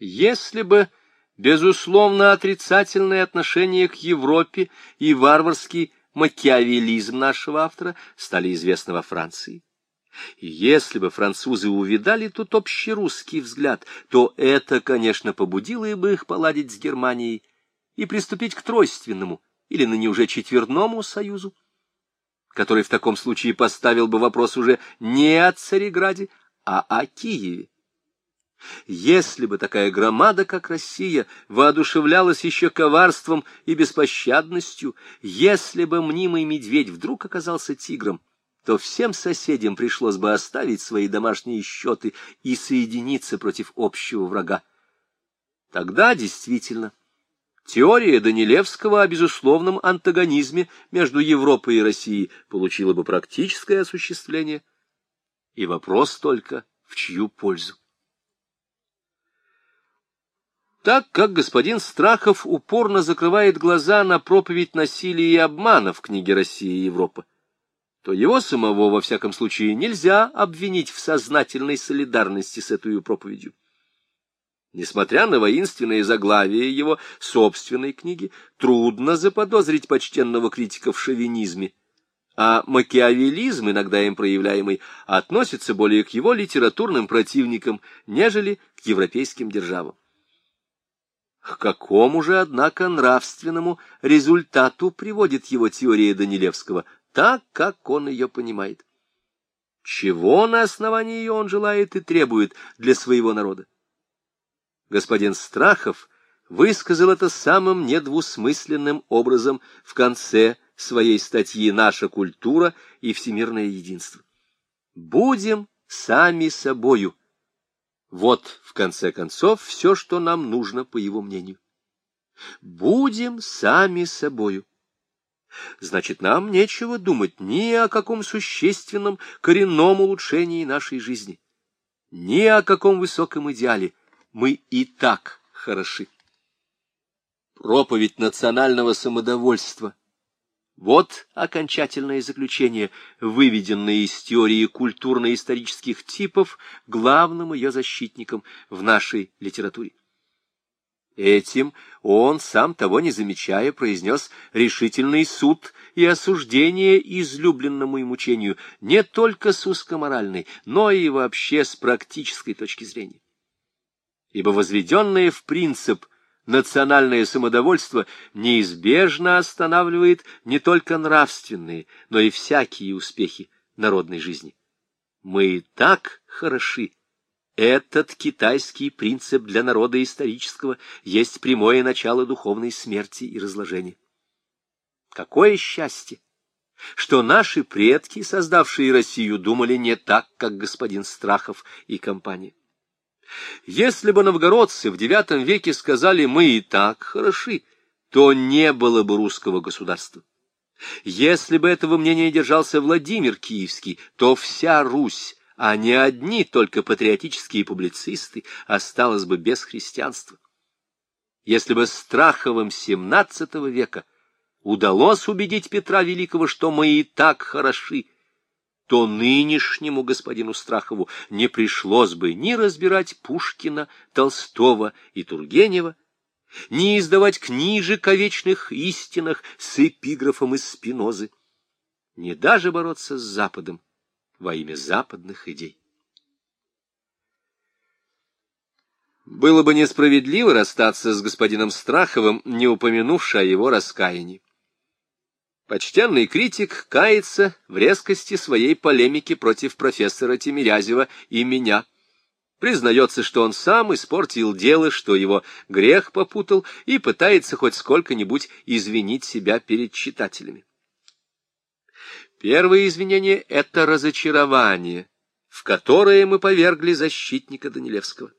Если бы безусловно отрицательное отношение к Европе и варварский макиавелизм нашего автора стали известны во Франции, если бы французы увидали тут общерусский взгляд, то это, конечно, побудило бы их поладить с Германией и приступить к тройственному или ныне уже четверному союзу, который в таком случае поставил бы вопрос уже не о Цареграде, а о Киеве. Если бы такая громада, как Россия, воодушевлялась еще коварством и беспощадностью, если бы мнимый медведь вдруг оказался тигром, то всем соседям пришлось бы оставить свои домашние счеты и соединиться против общего врага. Тогда действительно теория Данилевского о безусловном антагонизме между Европой и Россией получила бы практическое осуществление. И вопрос только, в чью пользу. Так как господин Страхов упорно закрывает глаза на проповедь насилия и обмана в книге «Россия и Европа», то его самого, во всяком случае, нельзя обвинить в сознательной солидарности с этой проповедью. Несмотря на воинственное заглавие его собственной книги, трудно заподозрить почтенного критика в шовинизме, а макиавелизм, иногда им проявляемый, относится более к его литературным противникам, нежели к европейским державам. К какому же, однако, нравственному результату приводит его теория Данилевского – так, как он ее понимает. Чего на основании ее он желает и требует для своего народа? Господин Страхов высказал это самым недвусмысленным образом в конце своей статьи «Наша культура и всемирное единство». «Будем сами собою». Вот, в конце концов, все, что нам нужно, по его мнению. Будем сами собою. Значит, нам нечего думать ни о каком существенном коренном улучшении нашей жизни, ни о каком высоком идеале. Мы и так хороши. Проповедь национального самодовольства. Вот окончательное заключение, выведенное из теории культурно-исторических типов главным ее защитником в нашей литературе. Этим он, сам того не замечая, произнес решительный суд и осуждение излюбленному ему учению не только с узкоморальной, но и вообще с практической точки зрения. Ибо возведенное в принцип национальное самодовольство неизбежно останавливает не только нравственные, но и всякие успехи народной жизни. Мы и так хороши, этот китайский принцип для народа исторического есть прямое начало духовной смерти и разложения. Какое счастье! что наши предки, создавшие Россию, думали не так, как господин Страхов и компания. Если бы новгородцы в IX веке сказали «мы и так хороши», то не было бы русского государства. Если бы этого мнения держался Владимир Киевский, то вся Русь а не одни только патриотические публицисты, осталось бы без христианства. Если бы Страховым XVII века удалось убедить Петра Великого, что мы и так хороши, то нынешнему господину Страхову не пришлось бы ни разбирать Пушкина, Толстого и Тургенева, ни издавать книжек о вечных истинах с эпиграфом из Спинозы, ни даже бороться с Западом, во имя западных идей. Было бы несправедливо расстаться с господином Страховым, не упомянувши о его раскаянии. Почтенный критик кается в резкости своей полемики против профессора Тимирязева и меня. Признается, что он сам испортил дело, что его грех попутал, и пытается хоть сколько-нибудь извинить себя перед читателями. Первое извинение — это разочарование, в которое мы повергли защитника Данилевского.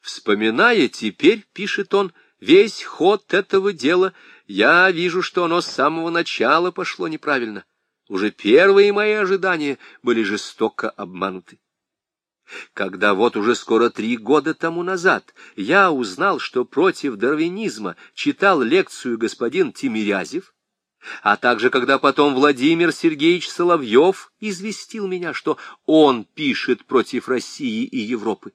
Вспоминая теперь, пишет он, весь ход этого дела, я вижу, что оно с самого начала пошло неправильно. Уже первые мои ожидания были жестоко обмануты. Когда вот уже скоро три года тому назад я узнал, что против дарвинизма читал лекцию господин Тимирязев, а также когда потом Владимир Сергеевич Соловьев известил меня, что он пишет против России и Европы,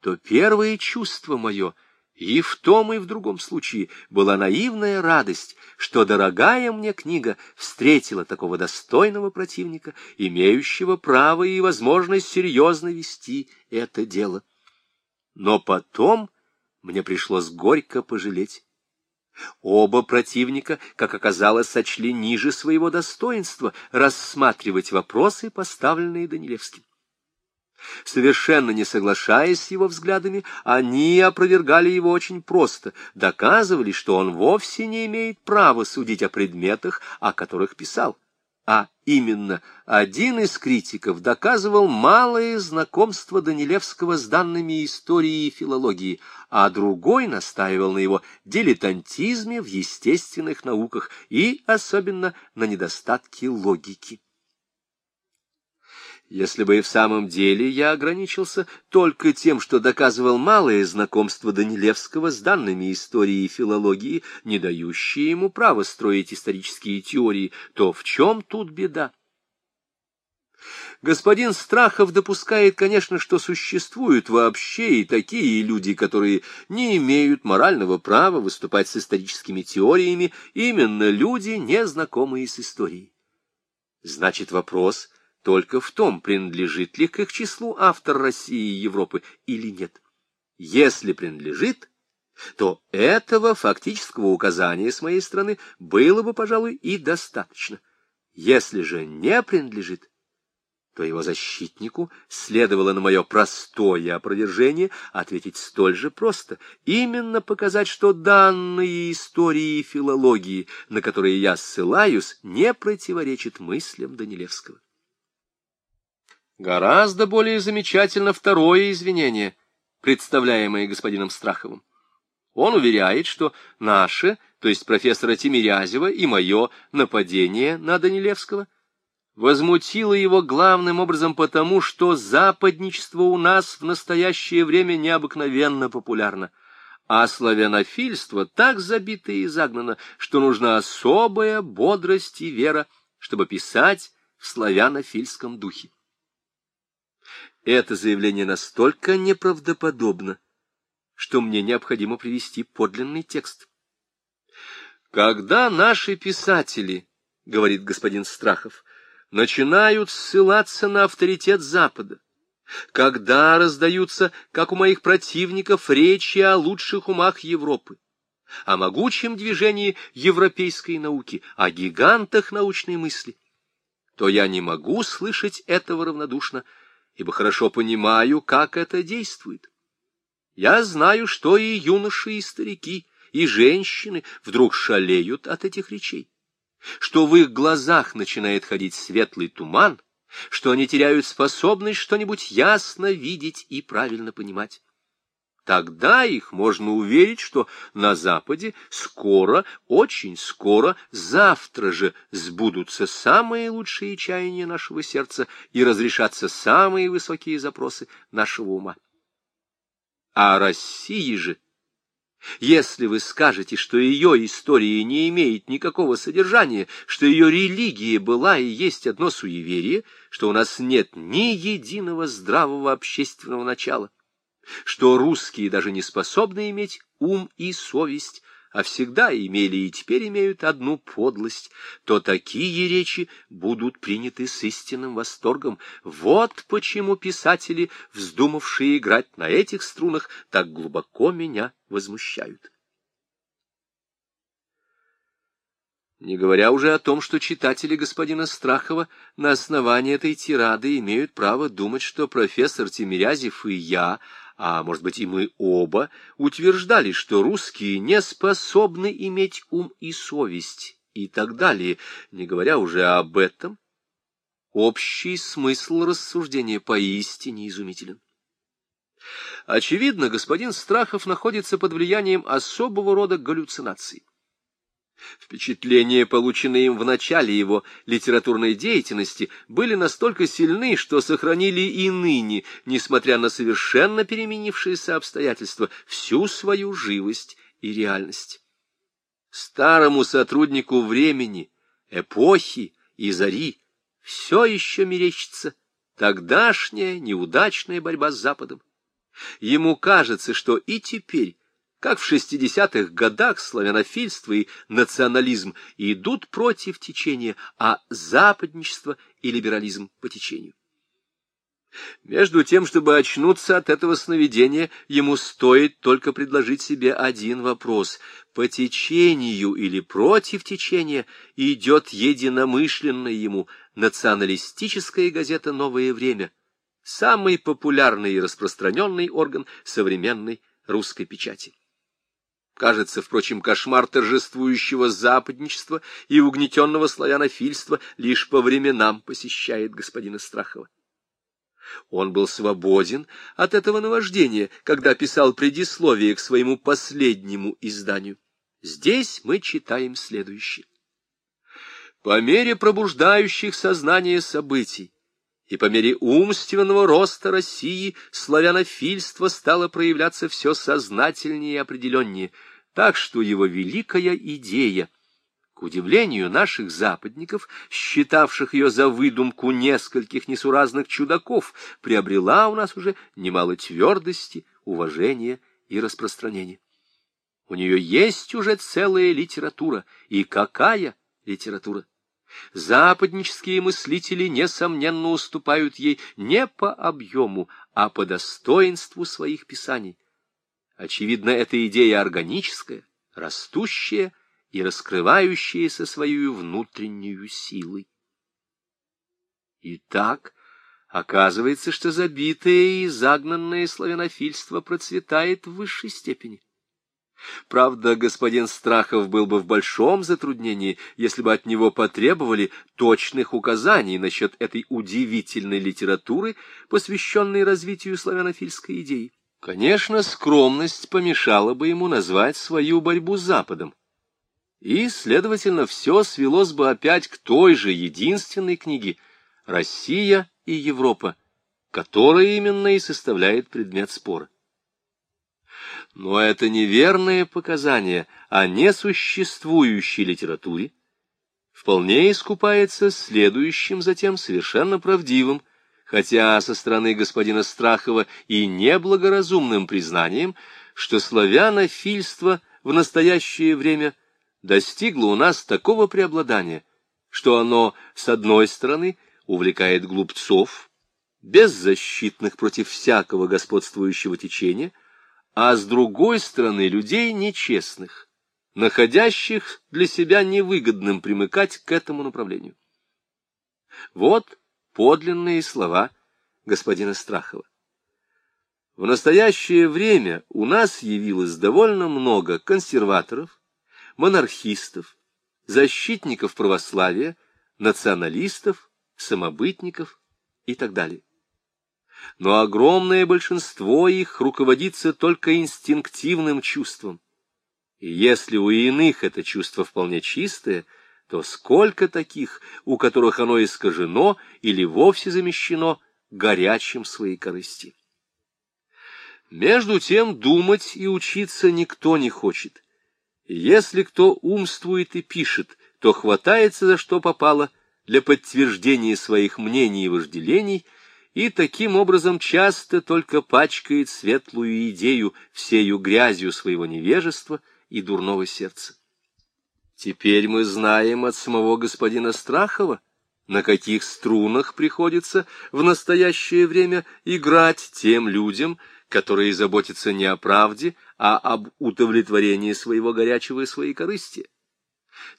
то первое чувство мое и в том, и в другом случае была наивная радость, что дорогая мне книга встретила такого достойного противника, имеющего право и возможность серьезно вести это дело. Но потом мне пришлось горько пожалеть. Оба противника, как оказалось, сочли ниже своего достоинства рассматривать вопросы, поставленные Данилевским. Совершенно не соглашаясь с его взглядами, они опровергали его очень просто, доказывали, что он вовсе не имеет права судить о предметах, о которых писал. А именно, один из критиков доказывал малое знакомство Данилевского с данными истории и филологии, а другой настаивал на его дилетантизме в естественных науках и особенно на недостатке логики. Если бы и в самом деле я ограничился только тем, что доказывал малое знакомство Данилевского с данными истории и филологии, не дающие ему права строить исторические теории, то в чем тут беда? Господин Страхов допускает, конечно, что существуют вообще и такие люди, которые не имеют морального права выступать с историческими теориями, именно люди, незнакомые с историей. Значит, вопрос — только в том, принадлежит ли к их числу автор России и Европы или нет. Если принадлежит, то этого фактического указания с моей стороны было бы, пожалуй, и достаточно. Если же не принадлежит, то его защитнику следовало на мое простое опровержение ответить столь же просто, именно показать, что данные истории и филологии, на которые я ссылаюсь, не противоречат мыслям Данилевского. Гораздо более замечательно второе извинение, представляемое господином Страховым. Он уверяет, что наше, то есть профессора Тимирязева и мое нападение на Данилевского возмутило его главным образом потому, что западничество у нас в настоящее время необыкновенно популярно, а славянофильство так забито и загнано, что нужна особая бодрость и вера, чтобы писать в славянофильском духе. Это заявление настолько неправдоподобно, что мне необходимо привести подлинный текст. Когда наши писатели, говорит господин Страхов, начинают ссылаться на авторитет Запада, когда раздаются, как у моих противников, речи о лучших умах Европы, о могучем движении европейской науки, о гигантах научной мысли, то я не могу слышать этого равнодушно, ибо хорошо понимаю, как это действует. Я знаю, что и юноши, и старики, и женщины вдруг шалеют от этих речей, что в их глазах начинает ходить светлый туман, что они теряют способность что-нибудь ясно видеть и правильно понимать. Тогда их можно уверить, что на Западе скоро, очень скоро, завтра же сбудутся самые лучшие чаяния нашего сердца и разрешатся самые высокие запросы нашего ума. А России же, если вы скажете, что ее история не имеет никакого содержания, что ее религия была и есть одно суеверие, что у нас нет ни единого здравого общественного начала, что русские даже не способны иметь ум и совесть, а всегда имели и теперь имеют одну подлость, то такие речи будут приняты с истинным восторгом. Вот почему писатели, вздумавшие играть на этих струнах, так глубоко меня возмущают. Не говоря уже о том, что читатели господина Страхова на основании этой тирады имеют право думать, что профессор Тимирязев и я а, может быть, и мы оба, утверждали, что русские не способны иметь ум и совесть и так далее, не говоря уже об этом, общий смысл рассуждения поистине изумителен. Очевидно, господин Страхов находится под влиянием особого рода галлюцинаций. Впечатления, полученные им в начале его литературной деятельности, были настолько сильны, что сохранили и ныне, несмотря на совершенно переменившиеся обстоятельства, всю свою живость и реальность. Старому сотруднику времени, эпохи и зари все еще мерещится тогдашняя неудачная борьба с Западом Ему кажется, что и теперь, как в 60-х годах, славянофильство и национализм идут против течения, а западничество и либерализм по течению. Между тем, чтобы очнуться от этого сновидения, ему стоит только предложить себе один вопрос. По течению или против течения идет единомышленная ему националистическая газета «Новое время», самый популярный и распространенный орган современной русской печати. Кажется, впрочем, кошмар торжествующего западничества и угнетенного славянофильства лишь по временам посещает господина Страхова. Он был свободен от этого наваждения, когда писал предисловие к своему последнему изданию. Здесь мы читаем следующее. По мере пробуждающих сознание событий и по мере умственного роста России славянофильство стало проявляться все сознательнее и определеннее, так что его великая идея — к удивлению наших западников, считавших ее за выдумку нескольких несуразных чудаков, приобрела у нас уже немало твердости, уважения и распространения. У нее есть уже целая литература. И какая литература? Западнические мыслители, несомненно, уступают ей не по объему, а по достоинству своих писаний. Очевидно, эта идея органическая, растущая, и раскрывающиеся свою внутреннюю силой. Итак, оказывается, что забитое и загнанное славянофильство процветает в высшей степени. Правда, господин Страхов был бы в большом затруднении, если бы от него потребовали точных указаний насчет этой удивительной литературы, посвященной развитию славянофильской идеи. Конечно, скромность помешала бы ему назвать свою борьбу с Западом. И, следовательно, все свелось бы опять к той же единственной книге «Россия и Европа», которая именно и составляет предмет спора. Но это неверное показание о несуществующей литературе вполне искупается следующим затем совершенно правдивым, хотя со стороны господина Страхова и неблагоразумным признанием, что славянофильство в настоящее время – достигло у нас такого преобладания, что оно, с одной стороны, увлекает глупцов, беззащитных против всякого господствующего течения, а с другой стороны людей нечестных, находящих для себя невыгодным примыкать к этому направлению. Вот подлинные слова господина Страхова. В настоящее время у нас явилось довольно много консерваторов, монархистов, защитников православия, националистов, самобытников и так далее. Но огромное большинство их руководится только инстинктивным чувством. И если у иных это чувство вполне чистое, то сколько таких, у которых оно искажено или вовсе замещено горячим своей корысти. Между тем думать и учиться никто не хочет, если кто умствует и пишет, то хватается за что попало для подтверждения своих мнений и вожделений, и таким образом часто только пачкает светлую идею всею грязью своего невежества и дурного сердца. Теперь мы знаем от самого господина Страхова, на каких струнах приходится в настоящее время играть тем людям, которые заботятся не о правде, а об удовлетворении своего горячего и своей корысти.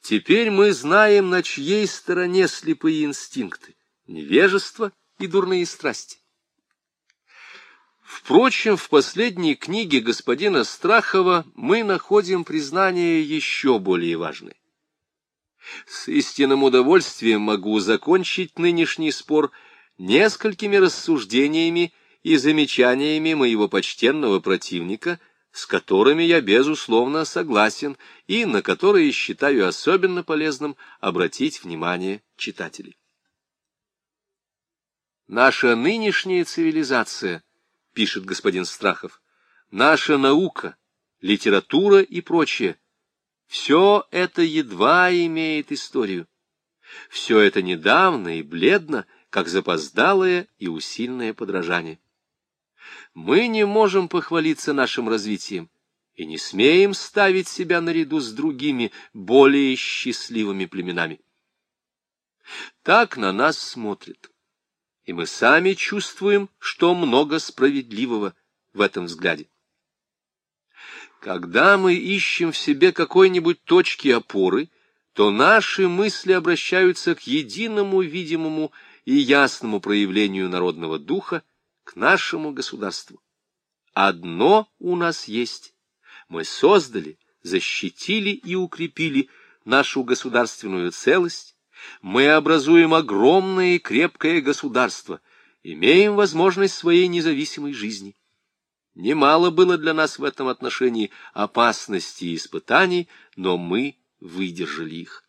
Теперь мы знаем, на чьей стороне слепые инстинкты, невежество и дурные страсти. Впрочем, в последней книге господина Страхова мы находим признание еще более важное. С истинным удовольствием могу закончить нынешний спор несколькими рассуждениями и замечаниями моего почтенного противника – с которыми я, безусловно, согласен и на которые считаю особенно полезным обратить внимание читателей. Наша нынешняя цивилизация, пишет господин Страхов, наша наука, литература и прочее, все это едва имеет историю. Все это недавно и бледно, как запоздалое и усильное подражание. Мы не можем похвалиться нашим развитием и не смеем ставить себя наряду с другими, более счастливыми племенами. Так на нас смотрят, и мы сами чувствуем, что много справедливого в этом взгляде. Когда мы ищем в себе какой-нибудь точки опоры, то наши мысли обращаются к единому видимому и ясному проявлению народного духа, к нашему государству. Одно у нас есть. Мы создали, защитили и укрепили нашу государственную целость. Мы образуем огромное и крепкое государство, имеем возможность своей независимой жизни. Немало было для нас в этом отношении опасностей и испытаний, но мы выдержали их.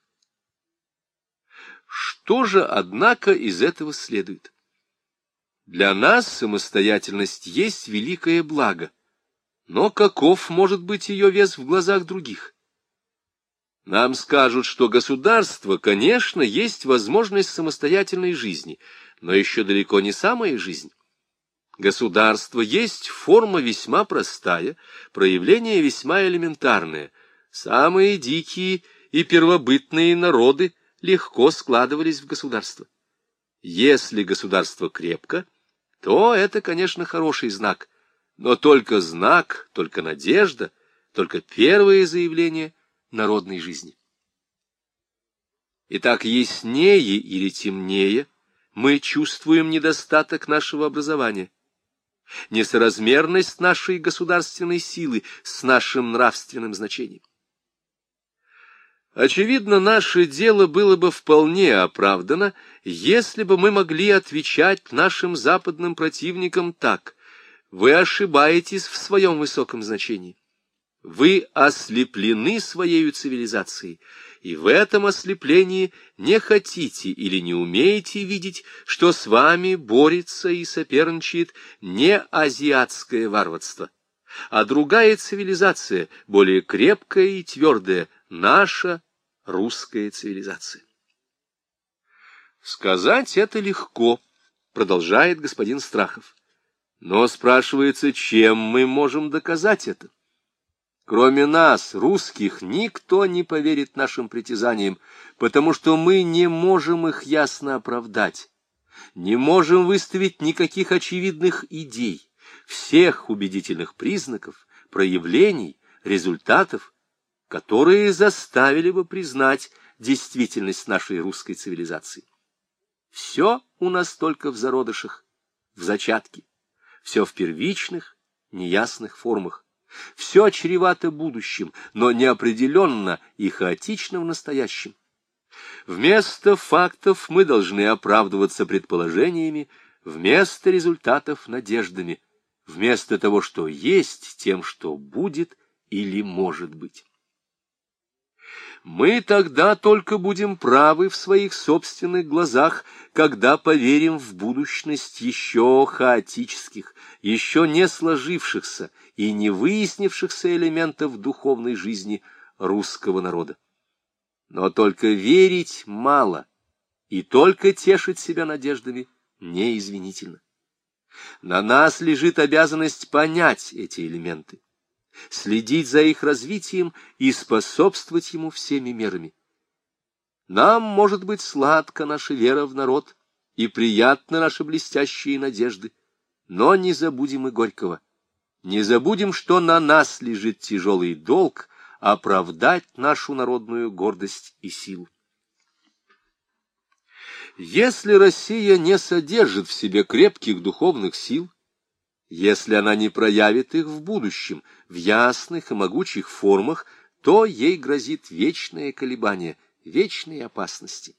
Что же, однако, из этого следует? Для нас самостоятельность есть великое благо, но каков может быть ее вес в глазах других? Нам скажут, что государство, конечно, есть возможность самостоятельной жизни, но еще далеко не самая жизнь. Государство есть форма весьма простая, проявление весьма элементарное. Самые дикие и первобытные народы легко складывались в государство. Если государство крепко, то это, конечно, хороший знак, но только знак, только надежда, только первое заявление народной жизни. Итак, яснее или темнее мы чувствуем недостаток нашего образования несоразмерность нашей государственной силы с нашим нравственным значением. Очевидно, наше дело было бы вполне оправдано, если бы мы могли отвечать нашим западным противникам так. Вы ошибаетесь в своем высоком значении. Вы ослеплены своей цивилизацией, и в этом ослеплении не хотите или не умеете видеть, что с вами борется и соперничает не азиатское варварство, а другая цивилизация, более крепкая и твердая, наша русская цивилизация. Сказать это легко, продолжает господин Страхов. Но спрашивается, чем мы можем доказать это? Кроме нас, русских, никто не поверит нашим притязаниям, потому что мы не можем их ясно оправдать, не можем выставить никаких очевидных идей, всех убедительных признаков, проявлений, результатов, которые заставили бы признать действительность нашей русской цивилизации. Все у нас только в зародышах, в зачатке, все в первичных, неясных формах. Все чревато будущим, но неопределенно и хаотично в настоящем. Вместо фактов мы должны оправдываться предположениями, вместо результатов — надеждами, вместо того, что есть, тем, что будет или может быть. Мы тогда только будем правы в своих собственных глазах, когда поверим в будущность еще хаотических, еще не сложившихся и не выяснившихся элементов духовной жизни русского народа. Но только верить мало, и только тешить себя надеждами неизвинительно. На нас лежит обязанность понять эти элементы следить за их развитием и способствовать ему всеми мерами. Нам, может быть, сладка наша вера в народ и приятны наши блестящие надежды, но не забудем и горького. Не забудем, что на нас лежит тяжелый долг оправдать нашу народную гордость и силу. Если Россия не содержит в себе крепких духовных сил, если она не проявит их в будущем, в ясных и могучих формах, то ей грозит вечное колебание, вечные опасности.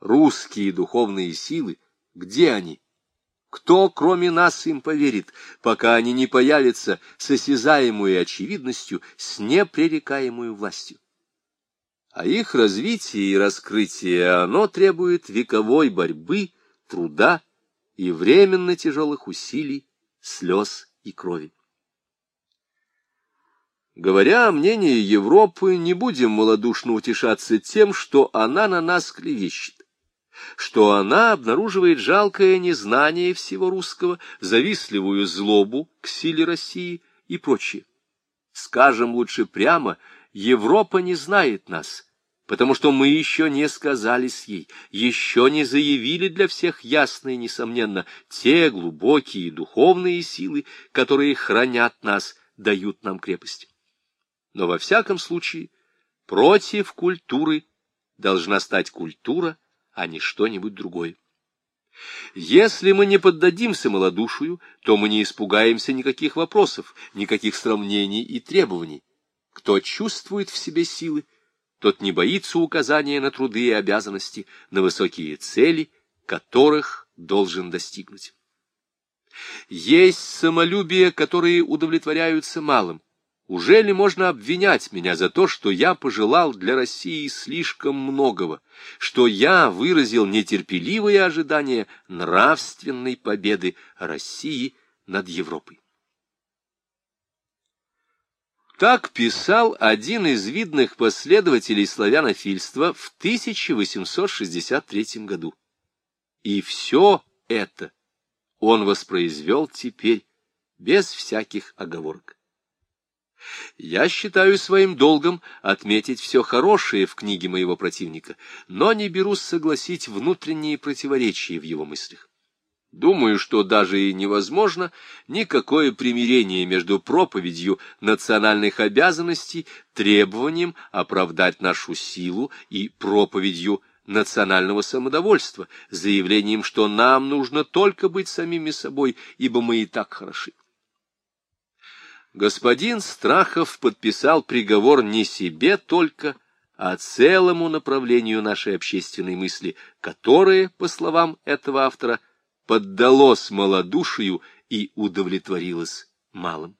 Русские духовные силы, где они? Кто, кроме нас, им поверит, пока они не появятся с осязаемой очевидностью, с непререкаемой властью? А их развитие и раскрытие, оно требует вековой борьбы, труда и временно тяжелых усилий слез и крови. Говоря о мнении Европы, не будем малодушно утешаться тем, что она на нас клевещет. что она обнаруживает жалкое незнание всего русского, завистливую злобу к силе России и прочее. Скажем лучше прямо, Европа не знает нас, потому что мы еще не сказались ей, еще не заявили для всех ясно и несомненно те глубокие духовные силы, которые хранят нас, дают нам крепость. Но во всяком случае, против культуры должна стать культура, а не что-нибудь другое. Если мы не поддадимся малодушию, то мы не испугаемся никаких вопросов, никаких сравнений и требований. Кто чувствует в себе силы, тот не боится указания на труды и обязанности, на высокие цели, которых должен достигнуть. Есть самолюбие, которые удовлетворяются малым, уже ли можно обвинять меня за то, что я пожелал для России слишком многого, что я выразил нетерпеливые ожидания нравственной победы России над Европой? Так писал один из видных последователей славянофильства в 1863 году. И все это он воспроизвел теперь без всяких оговорок. Я считаю своим долгом отметить все хорошее в книге моего противника, но не берусь согласить внутренние противоречия в его мыслях. Думаю, что даже и невозможно никакое примирение между проповедью национальных обязанностей, требованием оправдать нашу силу и проповедью национального самодовольства, заявлением, что нам нужно только быть самими собой, ибо мы и так хороши. Господин Страхов подписал приговор не себе только, а целому направлению нашей общественной мысли, которое, по словам этого автора, поддалось малодушию и удовлетворилось малым.